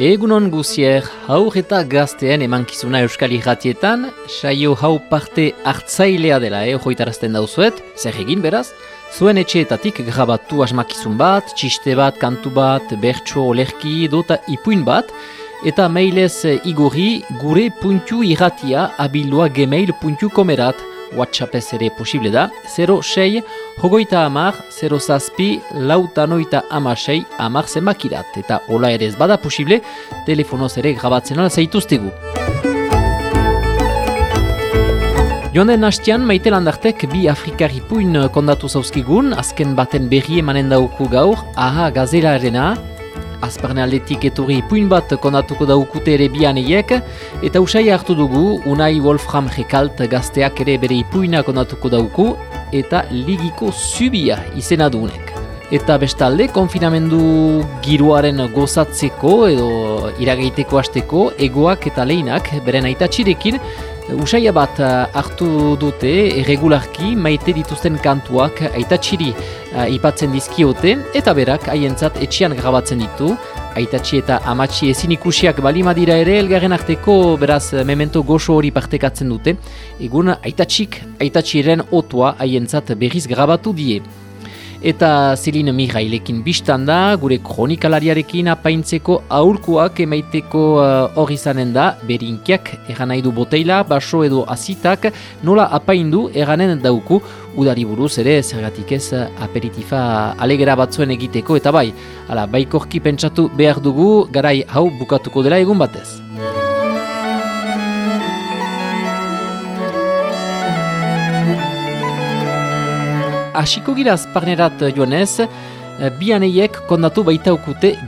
Egunon guzier, haur eta gaztean emankizuna euskal irratietan, saio hau parte hartzailea dela eh, joitarazten dauzuet, zer egin beraz, zuen etxeetatik grabatu asmakizun bat, txiste bat, kantu bat, bertso, olerki, dota ipuin bat, eta mailez igorri gure puntu irratia abildua gmail.comerat, WhatsAppez ere posible da, 06 hogoita amar, 0 zazpi, lauta noita amasei, amar zenbakirat, eta hola ere ez bada posible, telefonoz ere grabatzen ala zaituztegu. Joan den hastian, maite landartek bi Afrikari puin kondatu zauzkigun, azken baten berri emanen dauku gaur, aha gazelarena, azparne aldetik eturri puin bat kondatuko daukute ere bian eiek, eta usai hartu dugu, Unai Wolfram Rekalt gazteak ere bere ipuina kondatuko dauku, eta ligiko zubia izena dunek. Eta bestalde, konfinamendu giroaren gozatzeko edo irageiteko hasteko egoak eta lehinak beren aitatxirekin Usaia bat hartu dute erregularki maite dituzten kantuak aitatxiri uh, ipatzen dizkiote eta berak haientzat etxean grabatzen ditu. Aitatxi eta amatxi ezin ikusiak balima dira ere elgarren arteko beraz memento goxo hori partekatzen dute. Egun aitatxik aitatxiren otua haientzat berriz grabatu die. Eta Zelin Mihailekin biztan da, gure kronikalariarekin apaintzeko aurkuak emaiteko uh, hori uh, zanen da, berinkiak egan nahi du boteila, baso edo azitak, nola apaindu eganen dauku, udari buruz ere zergatik ez aperitifa alegera batzuen egiteko, eta bai, ala, baikorki pentsatu behar dugu, garai hau bukatuko dela egun batez. Hasiko gira azparnerat joanez, eh, bianeiek kondatu baita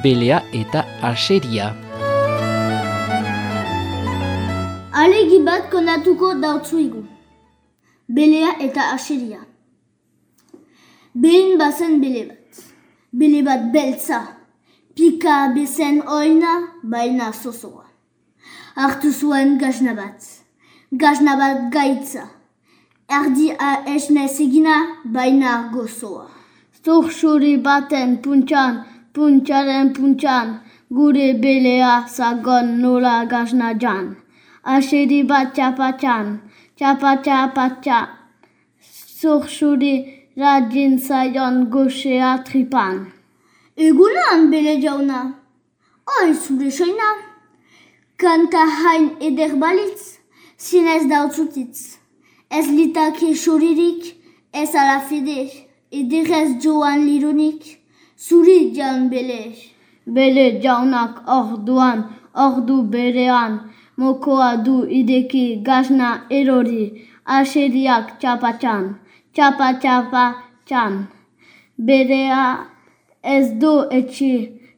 belea eta aseria. Alegi bat kondatuko dautzu igu. Belea eta aseria. Behin bazen bele bat. Bele bat beltza. Pika bezen oina, baina sosoa. Artu zuen gazna bat. Gazna bat gaitza erdi esnez egina baina gozoa. Zurxuri baten puntxan, puntxaren puntxan, gure belea zagon nola gazna jan. Aseri bat txapatxan, txapatxapatxan, zurxuri radin zaion goxea tripan. Egunan bele jauna, oi zure soina, kanta hain eder balitz, zinez dautzutitz. Ez litake xoririk, ez alafide, ederrez joan lironik, zuri jaun bele. Bele jaunak orduan, ordu berean, mokoa du ideki gazna erori, aseriak txapatxan, txapa txapa txan. Berea ez du etxi,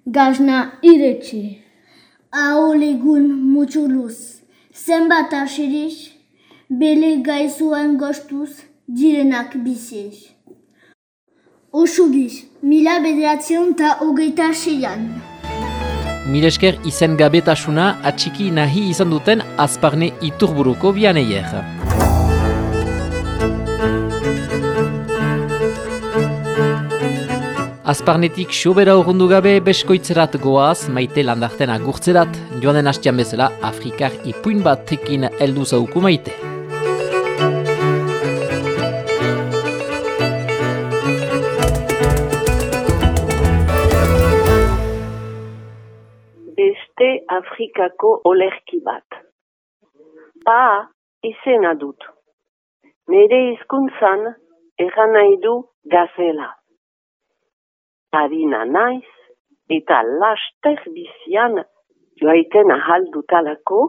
gazna iretxi. Aolegun mutxuluz, zenbat aserik, bele gaizuen gostuz direnak biziez. Osugiz, mila bederatzen eta hogeita seian. Milesker izen gabetasuna atxiki nahi izan duten azparne iturburuko bianeier. Azparnetik sobera urrundu gabe beskoitzerat goaz, maite landarten agurtzerat, joan den hastian bezala Afrikar ipuin bat tekin eldu zauku maite. Afrikako olerki bat. Pa izena dut. Nere hizkuntzan egan nahi du gazela. Harina naiz eta laster bizian joaiten ahal dutalako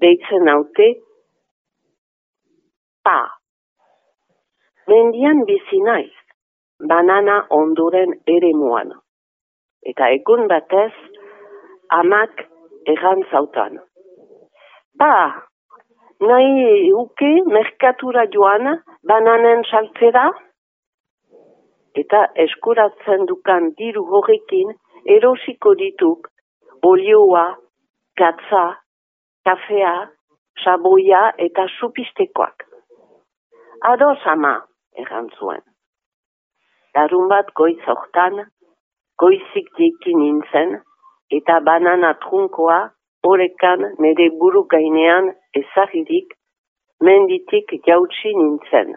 deitzen haute pa. Mendian bizi naiz, banana ondoren ere muan. Eta egun batez, amak egan zautan. Ba, nahi uke merkatura joan bananen saltzera, eta eskuratzen dukan diru horrekin erosiko dituk olioa, gatza, kafea, saboia eta supistekoak. Ados ama, egan zuen. Darun bat goiz hortan, goizik dikin nintzen, eta banana trunkoa orekan nire buru gainean ezagirik menditik jautsi nintzen.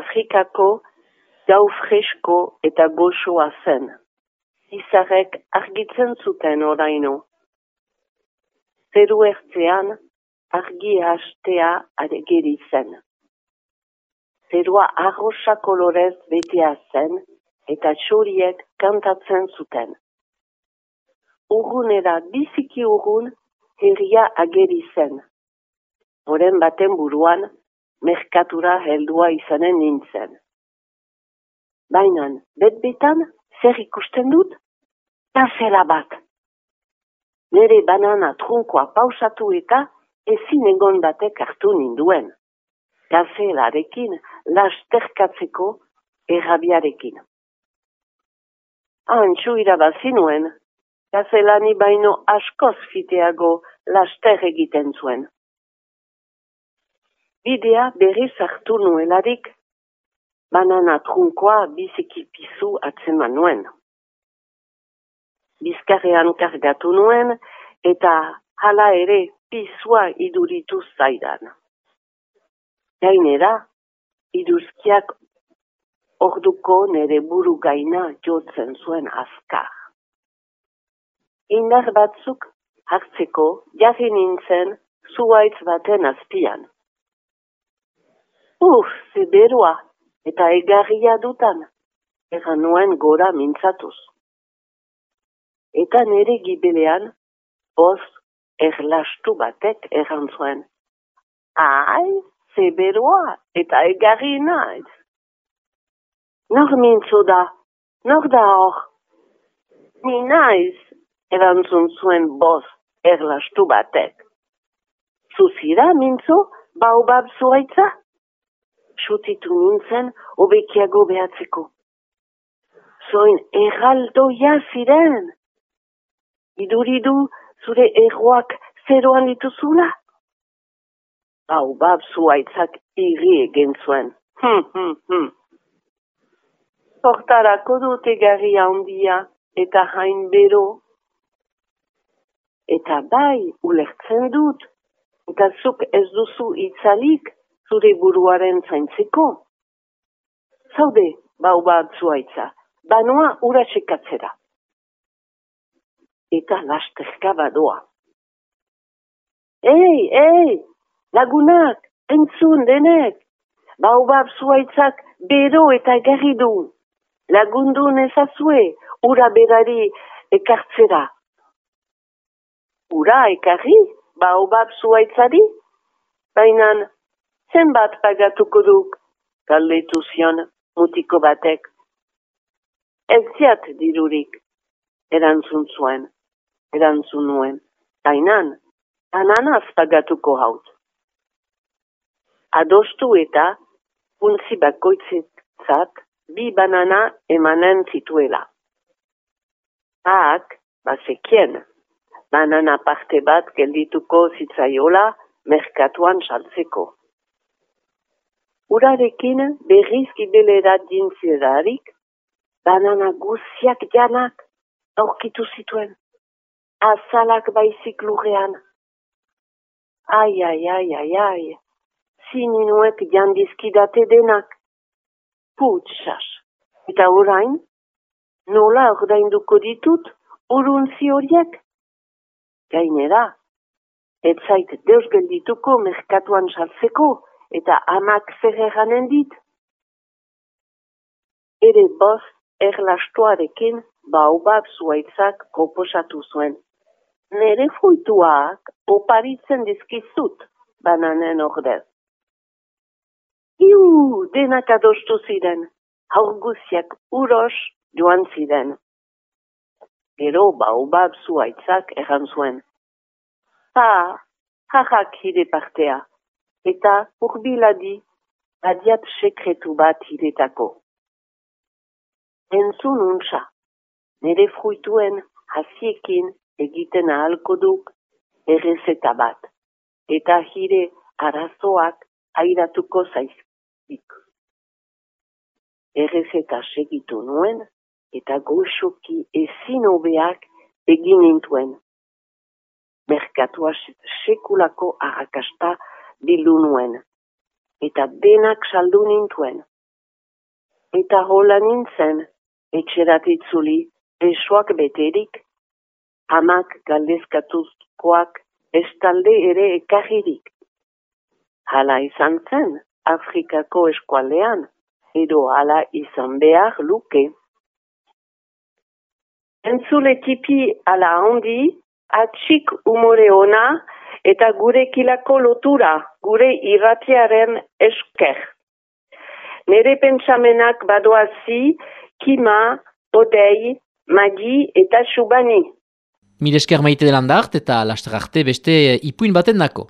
Afrikako jau fresko eta goxoa zen. Izarek argitzen zuten oraino. Zeru ertzean argi hastea adegeri zen. Zerua arrosa kolorez betea zen eta txoriek kantatzen zuten. Urgunera biziki urgun herria ageri zen. Horen baten buruan, merkatura heldua izanen nintzen. Bainan, bet-betan, zer ikusten dut? Gazela bat. Nere banana trunkoa pausatu eta ezin egon batek hartu ninduen. Gazelarekin, lasterkatzeko errabiarekin. Antxu irabazi nuen, gazelani baino askoz fiteago laster egiten zuen. Bidea berriz hartu nuelarik, banana trunkoa biziki pizu atzeman nuen. Bizkarrean kargatu nuen eta hala ere pizua iduritu zaidan. Gainera, iduzkiak orduko nere buru gaina jotzen zuen azkar. Indar batzuk hartzeko jarri nintzen zuaitz baten azpian. Uf, zeberua eta egarria dutan, egan nuen gora mintzatuz. Eta nere gibelean, boz erlastu batek egan zuen. Ai, zeberua eta egarri naiz. Nor mintzo da, nor da hor. Ni naiz, erantzun zuen boz erlastu batek. Zuzira mintzo, baobab zuaitza? Sutitu nintzen, obekiago behatzeko. Zoin erraldoia ziren. Iduridu zure erroak zeroan dituzula? Baobab zuaitzak irri egin zuen. Hm, hm, hm. Hortarako dute gari handia eta hain bero. Eta bai, ulertzen dut, eta zuk ez duzu itzalik zure buruaren zaintzeko. Zaude, bau bat zuaitza, banoa ura txekatzera. Eta lasterka badoa. Ei, ei, lagunak, entzun denek, bau bat zuaitzak bero eta garri du lagundu nezazue, ura berari ekartzera. Ura ekarri, ba obab zuaitzari? Bainan, zenbat pagatuko duk, galdetu zion mutiko batek. Ez dirurik, erantzun zuen, erantzun nuen. Bainan, ananaz pagatuko haut. Adostu eta, unzi bakoitzetzat, bi banana emanen zituela. Haak, bazekien, banana parte bat geldituko zitzaiola merkatuan saltzeko. Urarekin berriz gibelera dintzerarik, banana guziak janak aurkitu zituen. Azalak baizik lurrean. Ai, ai, ai, ai, ai, zininuek jandizkidate denak putsas. Eta orain, nola ordainduko ditut uruntzi horiek? Gainera, ez zait deus geldituko merkatuan saltzeko eta amak zer dit. Ere boz erlastuarekin baubab zuaitzak proposatu zuen. Nere fuituak oparitzen dizkizut bananen ordez. Iu, denak adostu ziren, haurguziak uros joan ziren. Gero baubab zuaitzak erran zuen. Ha, hajak hide partea, eta urbiladi badiat sekretu bat hidetako. Entzun untsa, nire fruituen hasiekin egiten ahalko duk errezeta bat, eta hire arazoak airatuko zaizk dik. Errezeta segitu nuen, eta goxoki ezin hobeak egin nintuen. Merkatua sekulako arrakasta bildu nuen, eta denak saldu nintuen. Eta hola nintzen, etxeratitzuli, esoak beterik, amak galdezkatuzkoak ez talde ere ekarririk. Hala izan zen, Afrikako eskualdean, edo hala izan behar luke. Entzule tipi ala handi, atxik umore ona eta gure kilako lotura, gure irratiaren esker. Nere pentsamenak badoazi, kima, odei, magi eta subani. Milesker maite delan dart eta arte beste ipuin baten dako.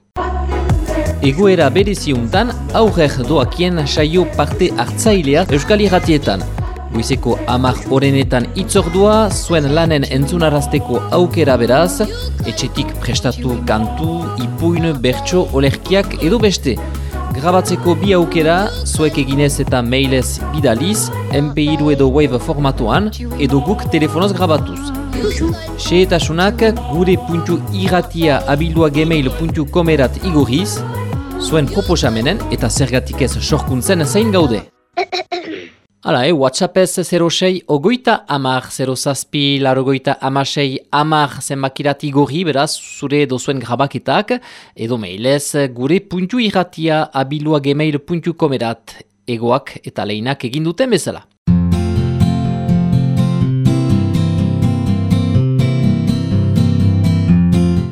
Egoera bereziuntan aurrer doakien saio parte hartzailea Euskal Irratietan. Goizeko amak horrenetan itzordua, zuen lanen entzunarazteko aukera beraz, etxetik prestatu kantu, ipuin, bertso, olerkiak edo beste. Grabatzeko bi aukera, zuek eginez eta mailez bidaliz, MP2 edo Wave formatuan, edo guk telefonoz grabatuz. Seetasunak gure puntu irratia abildua gmail puntu komerat igurriz, zuen proposamenen eta zergatik ez sorkuntzen zein gaude. Hala, eh, WhatsAppez 06 ogoita amar 0 zazpi larogoita amasei amar zenbakirat igorri beraz zure dozuen grabaketak edo mailez gure puntu irratia abildua gmail puntu komerat egoak eta lehinak eginduten bezala.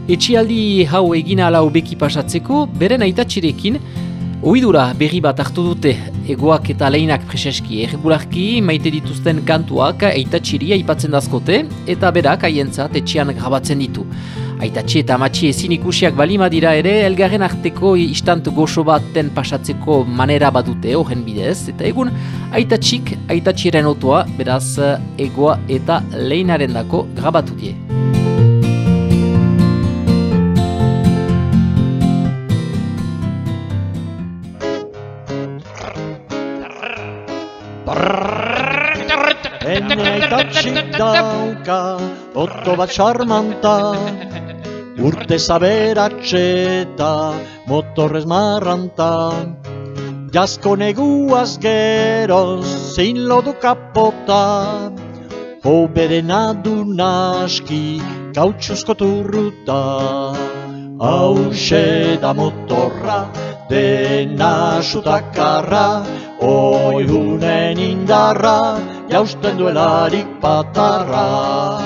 Etxialdi hau egin ala beki pasatzeko, beren aitatxirekin, oidura berri bat hartu dute egoak eta lehinak preseski erregularki maite dituzten kantuak aitatxiri aipatzen dazkote eta berak haientzat etxian grabatzen ditu. Aitatxi eta amatxi ezin ikusiak balima dira ere, elgarren arteko istant goxo baten pasatzeko manera badute horren bidez, eta egun aitatxik aitatxiren otoa, beraz egoa eta lehinaren dako grabatu die. Ene itatxik dauka, oto bat charmanta Urte zaberatxeta, motorrez marranta. Jasko neguaz gero, zein lodu kapota. Hoberen adu naski, gautxuzko turruta. Hau da motorra, dena sutakarra, oihunen indarra, jausten duelarik patarra.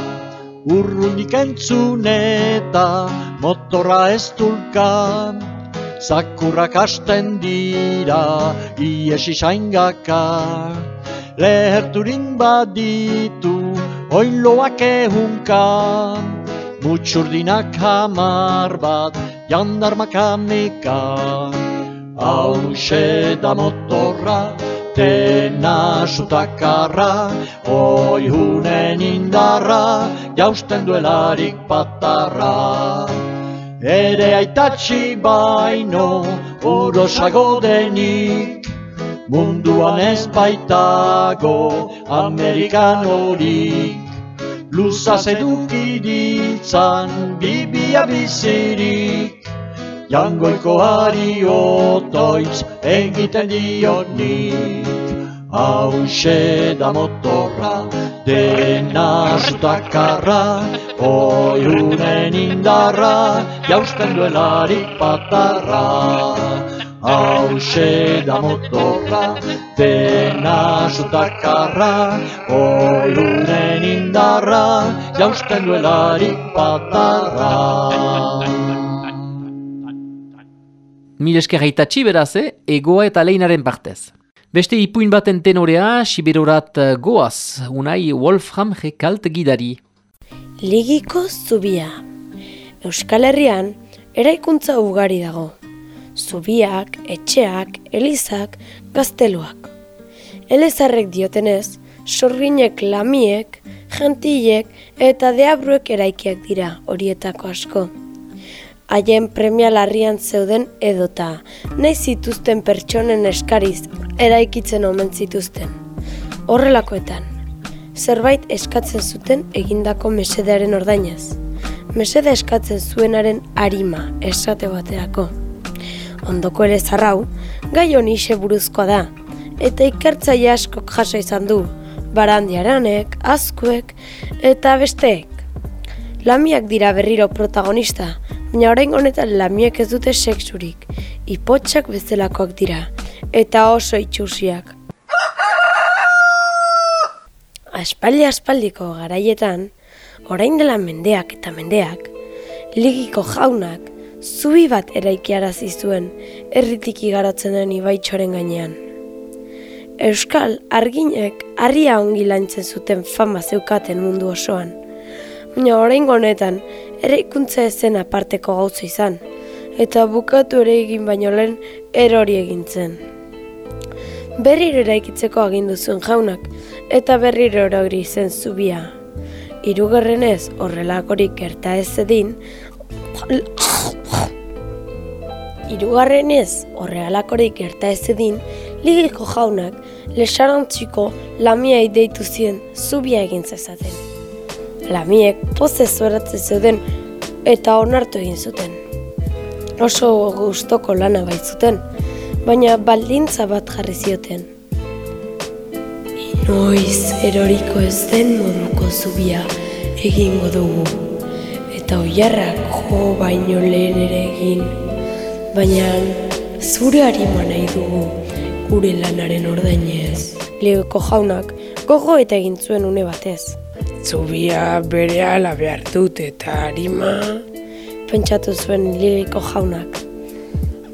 Urrunik entzun eta motorra ez dulka, zakurrak hasten dira, iesi saingaka. Leherturin baditu, oiloak ehunka, mutxurdinak hamar bat, jandar makamika. Hau da motorra, dena sutakarra, oi hunen indarra, jausten duelarik patarra. Ere aitatxi baino, urosago denik, munduan ez baitago, amerikan horik. Luzaz edukiditzan, bibia bizirik, jangoiko hari otoitz egiten dionik. Hau da motorra, dena zutakarra, oiunen indarra, jausten duelarik patarra. Hau da motorra, dena zutakarra, oiunen indarra, jausten duelarik patarra. Mil esker haitatxi beraz, eh? egoa eta leinaren partez. Beste ipuin baten tenorea, siberorat eh, goaz, unai Wolfram Rekalt gidari. Ligiko zubia. Euskal Herrian, eraikuntza ugari dago. Zubiak, etxeak, elizak, gazteluak. Elezarrek diotenez, sorginek lamiek, jantilek eta deabruek eraikiak dira horietako asko haien premia larrian zeuden edota, nahi zituzten pertsonen eskariz eraikitzen omen zituzten. Horrelakoetan, zerbait eskatzen zuten egindako mesedearen ordainez. Mesede eskatzen zuenaren arima esate baterako. Ondoko ere zarrau, gai honi buruzkoa da, eta ikertzaile askok jaso izan du, barandiaranek, azkuek eta besteek. Lamiak dira berriro protagonista, baina orain honetan lamiak ez dute sexurik, ipotxak bezalakoak dira, eta oso itxusiak. Aspaldi aspaldiko garaietan, orain dela mendeak eta mendeak, ligiko jaunak, zubi bat eraikiarazi zuen, erritik igaratzen den ibaitxoren gainean. Euskal arginek harria ongi lantzen zuten fama zeukaten mundu osoan. Baina orain honetan eraikuntza ezen aparteko gauza izan, eta bukatu ere egin baino lehen erori egintzen. Berriro eraikitzeko agindu zuen jaunak, eta berriro erori zen zubia. Hirugarrenez horrelakorik gerta ez edin, Hirugarrenez horrelakorik gerta ez edin, ligiko jaunak lesarantziko lamia deitu zien zubia egin zezaten. Lamiek poze zoratzen zeuden eta onartu egin zuten. Oso gustoko lana baitzuten, baina baldintza bat jarri zioten. Inoiz eroriko ez den moduko zubia egingo dugu, eta oiarrak jo baino lehen ere egin, baina zure harima nahi dugu gure lanaren ordainez. Legoko jaunak gogo eta egin zuen une batez. Zubia bere ala behar dut eta harima... Pentsatu zuen legoko jaunak.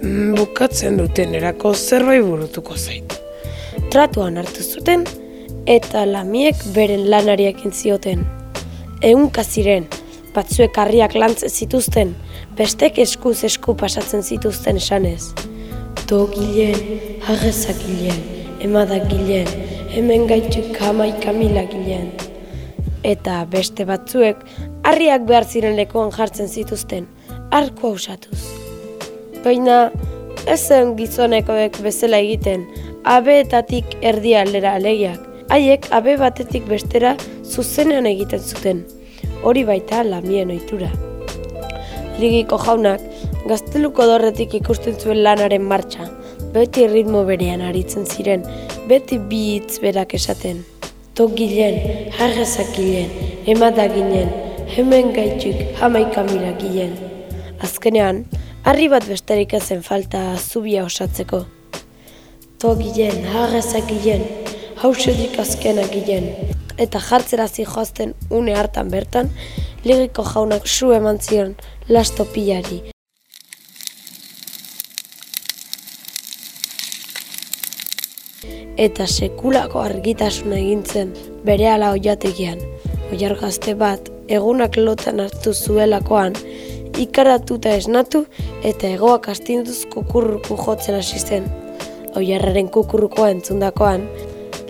Mm, bukatzen duten erako zerbait burutuko zait. Tratuan hartu zuten eta lamiek beren lanariak zioten. Ehunka ziren, batzuek harriak lantze zituzten, bestek eskuz esku pasatzen zituzten esanez. To gilen, harrezak gilen, emadak gilen, hemen gaituk hamaika mila gilen. Eta beste batzuek, harriak behar ziren lekuan jartzen zituzten, arko hausatuz. Baina, ez zen gizonekoek bezala egiten, abeetatik erdi aldera alegiak. Haiek abe batetik bestera zuzenean egiten zuten. Hori baita lamien ohitura. Ligiko jaunak, gazteluko dorretik ikusten zuen lanaren martxa, beti ritmo berean aritzen ziren, beti bi hitz berak esaten. Tok gilen, harrezak ginen, hemen gaituk, hamaika mila. Azkenean, harri bat besterik ezen falta zubia osatzeko. Tok gilen, harrezak gilen, hausedik azkena gilen. Eta jartzera joazten une hartan bertan, ligiko jaunak su eman zion lasto pilari. Eta sekulako argitasuna egintzen bere ala oiategian. Oiar gazte bat egunak lotan hartu zuelakoan, ikaratuta esnatu eta egoak astinduz kukurruku jotzen hasi zen. Oiarraren kukurrukoa entzundakoan,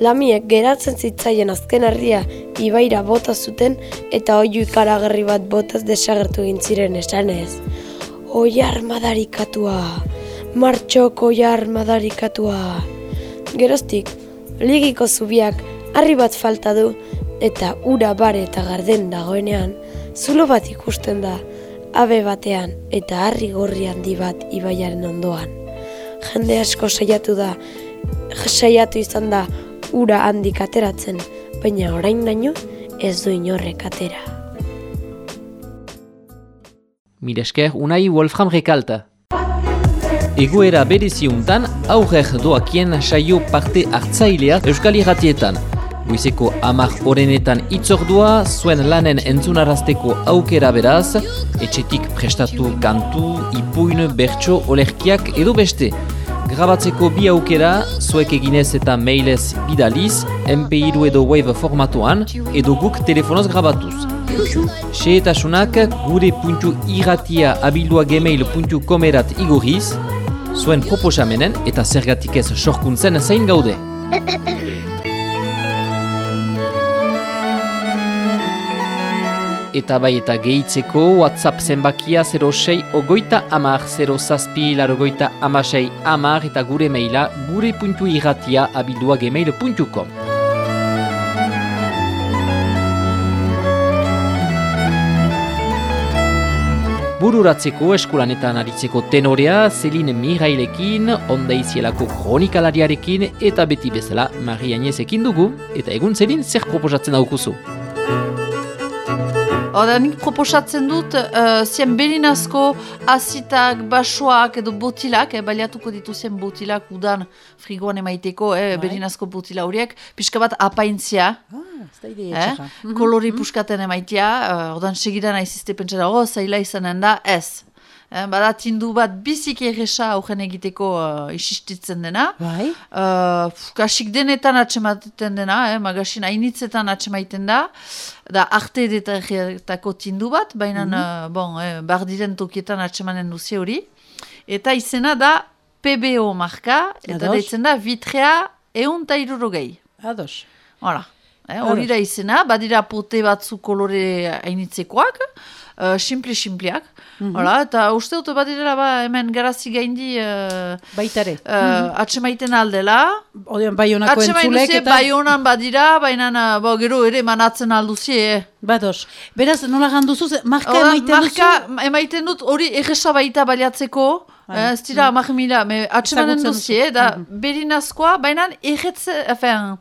lamiek geratzen zitzaien azken herria ibaira bota zuten eta oiu ikaragarri bat botaz desagertu egin ziren esanez. Oiar madarikatua, martxok oiar madarikatua. Geroztik, ligiko zubiak harri bat falta du eta ura bare eta garden dagoenean, zulo bat ikusten da, abe batean eta harri gorri handi bat ibaiaren ondoan. Jende asko saiatu da, saiatu izan da, ura handik ateratzen, baina orain daño ez du inorrek atera. Miresker, unai Wolfram Rekalta. Egoera bereziuntan, aurrek doakien saio parte hartzailea Euskal Iratietan. Goizeko amak orenetan itzordua, zuen lanen entzunarazteko aukera beraz, etxetik prestatu kantu, ipuin, bertso, olerkiak edo beste. Grabatzeko bi aukera, zuek eginez eta mailez bidaliz, MP2 edo Wave formatuan, edo guk telefonoz grabatuz. Seetasunak gure abildua gmail.com erat igurriz, zuen proposamenen eta zergatik ez sorkuntzen zain gaude. eta bai eta gehitzeko WhatsApp zenbakia 06 ogoita amar 0 zazpi larogoita amasei amar eta gure maila gure puntu irratia abildua gmail.com bururatzeko eskulanetan aritzeko tenorea, Celine Mirailekin, ondaizielako kronikalariarekin, eta beti bezala Maria Agnesekin dugu, eta egun Celine zer proposatzen daukuzu? Hora, nik proposatzen dut, uh, zien belinazko azitak, basoak edo botilak, eh, baliatuko dituzien botilak udan frigoan emaiteko, eh, Bai. belinazko botila horiek, pixka bat apaintzia, Ah, ez da idea eh? Mhm. kolori puskaten emaitia, uh, ordan segidan aizizte pentsara, oh, zaila izanen da, ez. Eh, bada tindu bat biziki erresa aurren egiteko uh, isistitzen dena. Bai, Uh, pf, kasik denetan atsematen dena, eh, magasin hainitzetan atsemaiten da, da arte edetako tindu bat, baina uh, bon, eh, bardiren tokietan atsemanen duzi hori. Eta izena da PBO marka, eta deitzen da vitrea eun ta irurogei. ados. Hola. Eh, hori da izena, badira pote batzu kolore hainitzekoak, uh, simple-simpleak. Hola, eta uste dut badirela ba, hemen garazi gaindi uh, Baitare. uh, atsemaiten aldela, Odean bai honako entzulek eta... bai honan badira, baina na, bo, gero ere manatzen alduzie. Eh. Bados. Beraz, nola ganduzu, ze- marka Oran, emaiten duzu? marka emaiten dut hori egesa baita baliatzeko, eh, ez dira mm. mila, me atsemanen Ezagutzen duzie, duzu. da berinazkoa, baina egetze, enfin,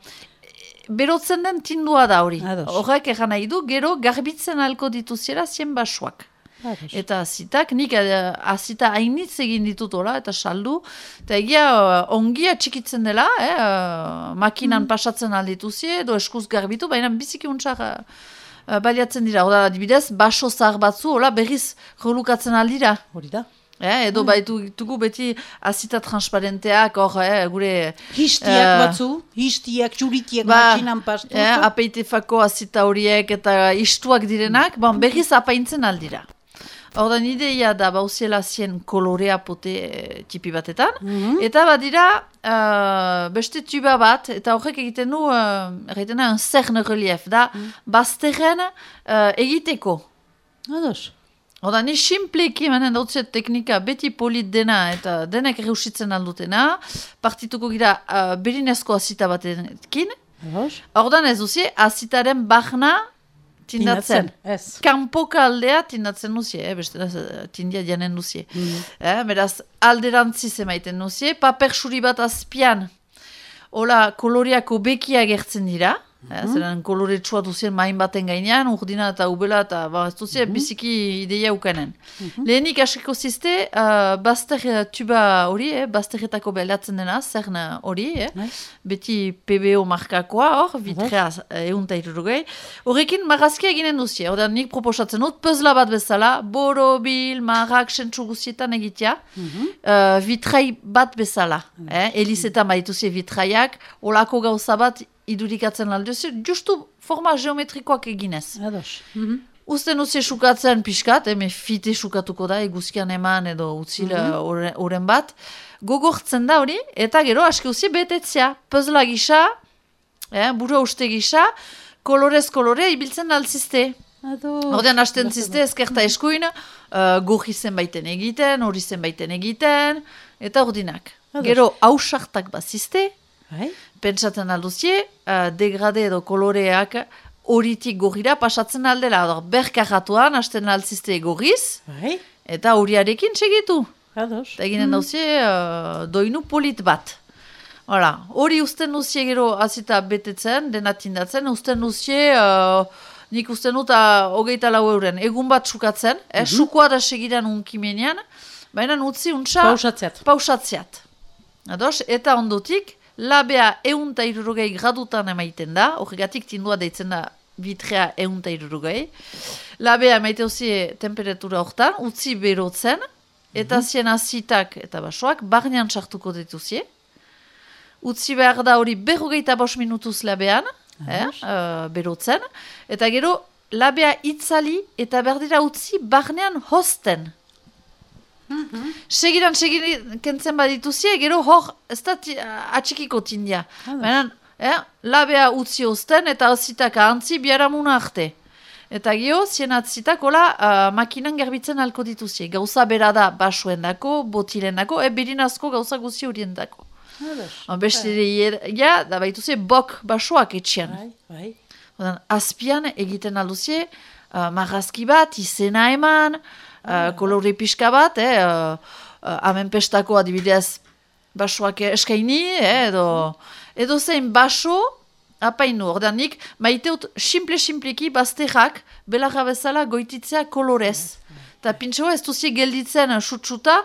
berotzen den tindua da hori. Horrek egan nahi du, gero garbitzen alko dituziela zien basoak. Ados. Eta azitak, nik eh, azita hainitz egin ditut hola, eta saldu. Eta egia eh, ongia txikitzen dela, eh, eh, makinan pasatzen aldituzie, edo eskuz garbitu, baina biziki untxar eh, baliatzen dira. Oda, adibidez, baso zahar batzu, hola, berriz jolukatzen aldira. Hori da. Eh, edo baitu tugu beti azita transparenteak, hor, eh, gure... Histiak Eh, batzu, histiak, txuritiak Ba, makinan pastu. eh, apeitefako azita horiek eta istuak direnak, bon, berriz apaintzen aldira. Ordan ideia da bauziela zien kolorea pote eh, tipi batetan, eta badira eh, beste tuba bat, eta horrek egiten du, uh, egiten da, un relief, da bazterren eh, egiteko. Ados. Oda, ni simpleki manen dautziet teknika beti polit dena eta denek reusitzen aldutena, partituko gira uh, berinezko azita batekin, ordan ez duzie azitaren bahna tindatzen. Ez. Kanpoka aldea tindatzen duzie, eh? beste tindia janen duzie. Eh? Beraz, alderantziz emaiten duzie, paper suri bat azpian, hola koloriako bekia gertzen dira, eh? zeren kolore txua duzien main baten gainean, urdina eta ubela eta ba, ez duzie biziki ideia ukanen. Lehenik askiko zizte, uh, bazter eh, tuba hori, eh? bazterretako behatzen dena, zern hori, eh? Beti PBO markakoa hor, vitrea egun ta irurogei. Horrekin marrazkia eginen duzie, ordan nik proposatzen dut, puzzla bat bezala, borobil, marrak, sentsu guzietan egitea, uh, vitrai bat bezala. Eh? Elizetan baituzie vitraiak, olako gauza bat idurikatzen alduzi, justu forma geometrikoak eginez. Ados. Uzten utzi sukatzen pixkat, eme fite sukatuko da, eguzkian eman edo utzila mm oren bat. Gogortzen da hori, eta gero aski utzi betetzea. Puzzla gisa, eh, burua uste gisa, kolorez kolore ibiltzen altzizte. Ados. Horten hasten zizte ezkerta eskuin, uh, goji zenbaiten egiten, hori zenbaiten egiten, eta ordinak. Ados. Gero hausartak bazizte, Bai. Pentsatzen alduzie, uh, degrade edo koloreak horitik gorira pasatzen aldela. Ador, berkarratuan, hasten altzizte gorriz, Bai. eta horiarekin segitu. Ados. Eginen dauzie, uh, doinu polit bat. Hala, hori usten duzie gero azita betetzen, dena tindatzen, usten duzie, uh, nik usten dut uh, hogeita lau euren, egun bat sukatzen, eh, sukoa da segidan unkimenean, baina utzi untsa Pausatzeat. pausatzeat. Ados, eta ondotik, labea eun eta irurogei gradutan emaiten da, horregatik tindua deitzen da vitrea eun eta irurogei. Labea emaite hozie temperatura hortan, utzi berotzen, eta zien azitak eta basoak barnean sartuko dituzie. Utzi behar da hori berrogeita bos minutuz labean, eh, uh, berotzen, eta gero labea itzali eta berdira utzi barnean hosten. Segiran, segiran kentzen badituzie, gero hor, ez da atxikiko tindia. Baina, eh, labea utzi osten eta azitak ahantzi biaramuna arte. Eta gio, zien atzitak, hola, uh, makinan garbitzen alko dituzie. Gauza bera da basuen dako, botilen dako, e, berinazko gauza guzi horien dako. Ados. Beste ja, da baituzie bok basoak etxean. Bai. Bai. Azpian egiten alduzie, uh, marrazki bat, izena eman, uh, kolore pixka bat, eh, uh, uh, pestako adibidez basoak eskaini, eh, edo, edo zein baso, apainu, ordanik, maiteut simple-simpleki bazterrak, belarra bezala goititzea kolorez. Eta pintxoa ez duzie gelditzen sutsuta,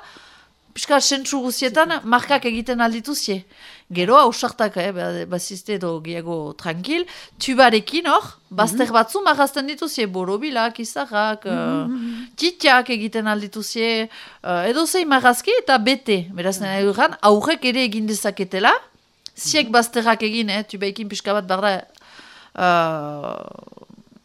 pixka sentsu guzietan markak egiten aldituzie. Gero, hausartak, eh, ba- bazizte edo gehiago tranquil, tubarekin hor, bazter batzu marrazten dituzie, borobilak, izarrak, uh, titiak egiten aldituzie, uh, edo zein marrazki eta bete. Beraz, nahi duran, aurrek ere egin dezaketela, ziek bazterrak egin, eh, tubaikin pixka bat barda, uh,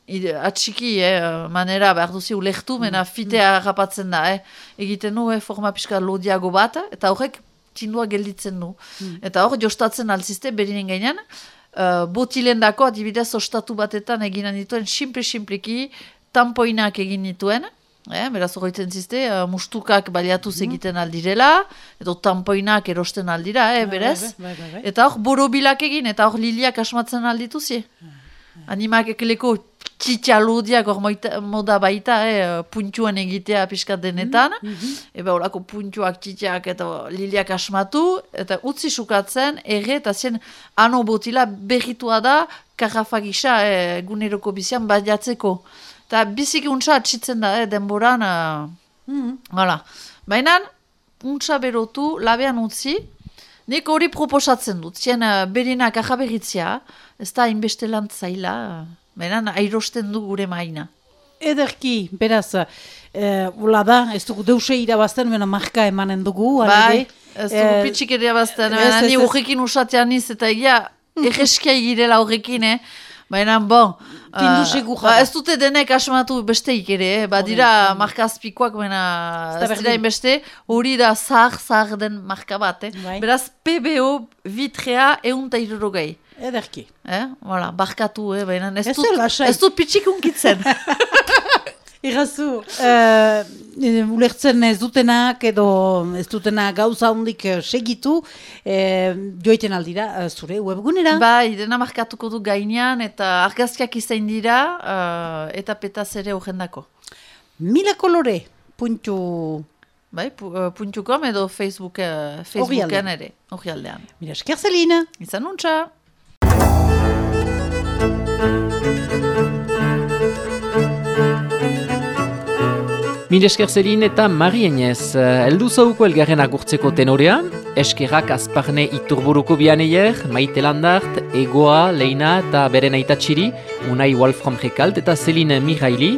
ide, atxiki, eh, manera behar duzi ulektu, mena fitea rapatzen da, eh. egiten du, eh, forma pixka lodiago bat, eta horrek tindua gelditzen du. Eta hor, jostatzen alzizte, berinen gainean, uh, botilen dako, adibidez, ostatu batetan eginen dituen, simple-simpleki, tampoinak egin dituen, Eh, beraz horretzen zizte, uh, mustukak baliatuz egiten aldirela, edo tampoinak erosten aldira, eh, berez. bai, bai, bai. Eta hor, borobilak egin, eta hor liliak asmatzen aldituzi. Animak ekeleko txitxaludiak hor moda baita, eh, puntuen egitea pixkat denetan. Eba horako puntuak txitxak eta liliak asmatu, eta utzi sukatzen, erre eta zen ano botila berritua da, karrafa gisa eh, guneroko bizian badiatzeko. Eta biziki untsa atxitzen da, eh, denboran, uh, Hala. Baina, untsa berotu, labean utzi, nik hori proposatzen dut. Zien uh, berinak ajaberritzia, ez da hainbeste lan zaila, baina airosten du gure maina. Ederki, beraz, eh, ula da, ez dugu deuse irabazten, bena marka emanen dugu, Bai, ez dugu Eh, pitxik ere bazten, ez, baina ez, ni ez. horrekin usatean niz, eta egia, egeskia girela horrekin, eh? Baina, bon, segurra ba, ez dute denek asmatu besteik ere, eh? badira marka azpikoak, baina Ez dira berdin. beste, hori da zahar, zahar den marka bat, eh? Bai. Beraz, PBO vitrea eun ta irurogei. Ederki. Eh? Voilà, barkatu, eh? baina ez, Ez dut, ez dut pitxik unkitzen. Irazu, uh, ulertzen ez dutenak edo ez dutena gauza hondik eh, segitu, uh, joiten aldira eh, zure webgunera. bai, dena markatuko du gainean, eta argazkiak izain dira, uh, eta petaz ere horrendako. Mila kolore, puntu... Bai, pu, uh, puntu com edo Facebook, uh, Facebooken ere, hori aldean. Mila esker Zelina. Izan nuntza! Mil esker eta marienez, heldu zauko elgarren agurtzeko tenorea, eskerrak azparne iturburuko bianeier, maite landart, egoa, leina eta beren aitatxiri, unai Wolfram Rekalt eta Zeline Mihaili.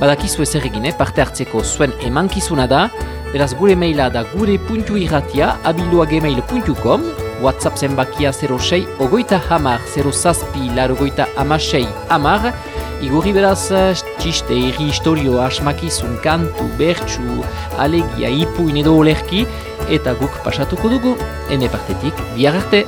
Badakizu ez egin, eh? parte hartzeko zuen emankizuna da, beraz gure maila da gure puntu irratia abiluagemail.com, whatsapp zenbakia 06 ogoita hamar 0 zazpi larogoita amasei hamar, igorri beraz txiste, irri, historio, asmakizun, kantu, bertsu, alegia, ipuin edo olerki, eta guk pasatuko dugu, ene partetik, bihar arte!